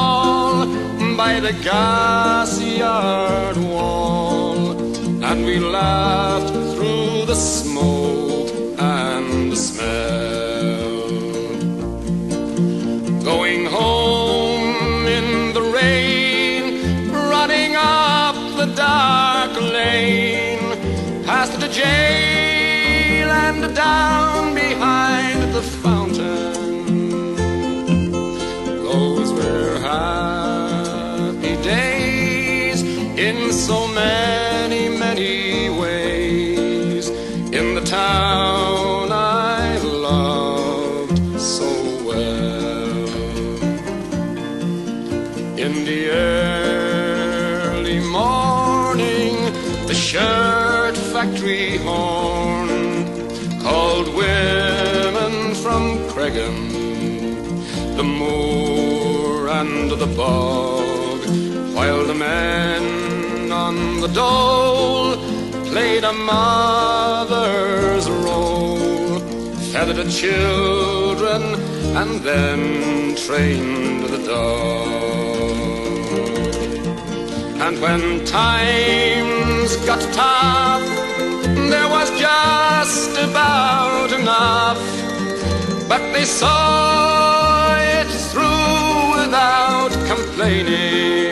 ball by the gas yard wall, and we laughed through the smoke and the smell. Factory horn called women from Creggan, the moor and the bog, while the men on the dole played a mother's role, fed the children, and then trained the dog. And when times got tough, there was just about enough. But they saw it through without complaining.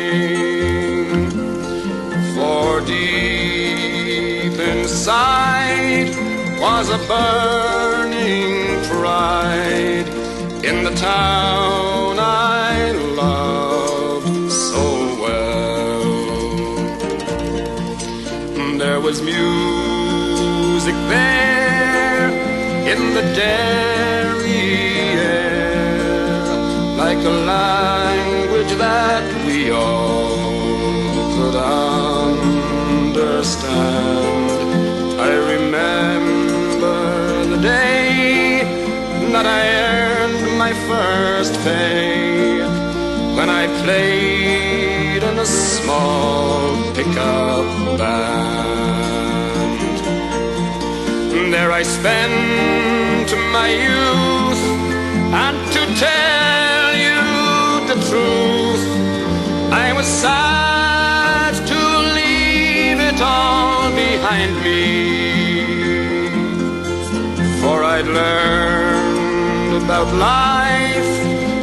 For deep inside was a burning pride in the town I loved so well. There was music there in the Derry air, like a language that we all could understand. I remember the day that I earned my first pay when I played in a small pickup band. There I spent my youth, and to tell you the truth, I was sad to leave it all behind me. For I'd learned about life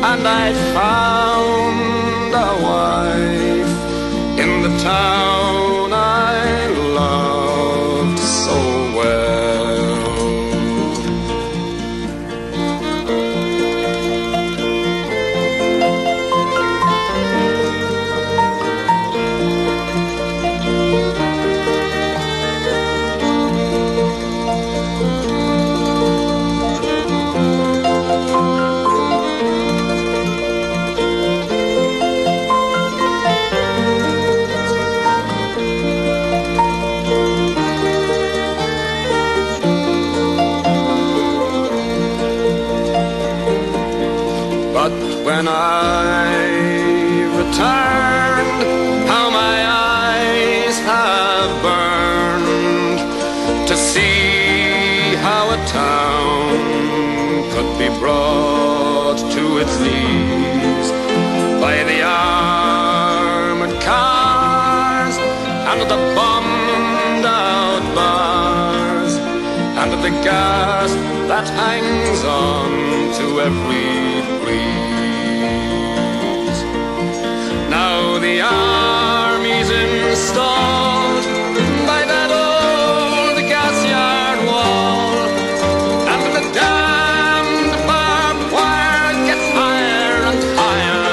and I'd found a wife in the town when I returned, how my eyes have burned to see how a town could be brought to its knees by the armored cars and the bombed out bars and the gas that hangs on to every breeze. The army's installed by that old gas yard wall, and the damned barbed wire gets higher and higher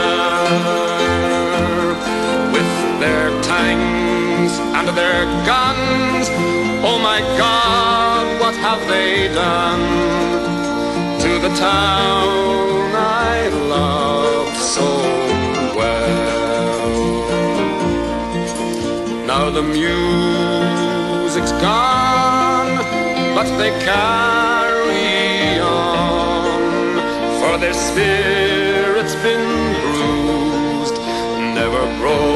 with their tanks and their guns. Oh my God, what have they done to the town the music's gone, but they carry on, for their spirit's been bruised, never broken.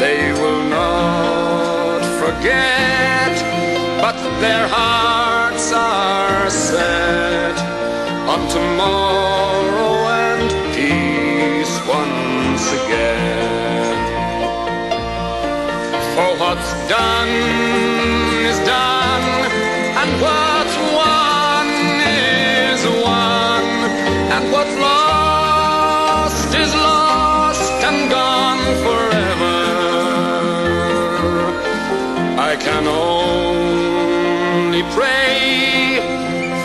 They will not forget, but their hearts are set on tomorrow what's done is done, and what's won is won, and what's lost is lost and gone forever. I can only pray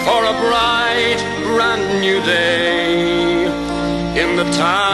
for a bright, brand new day in the time.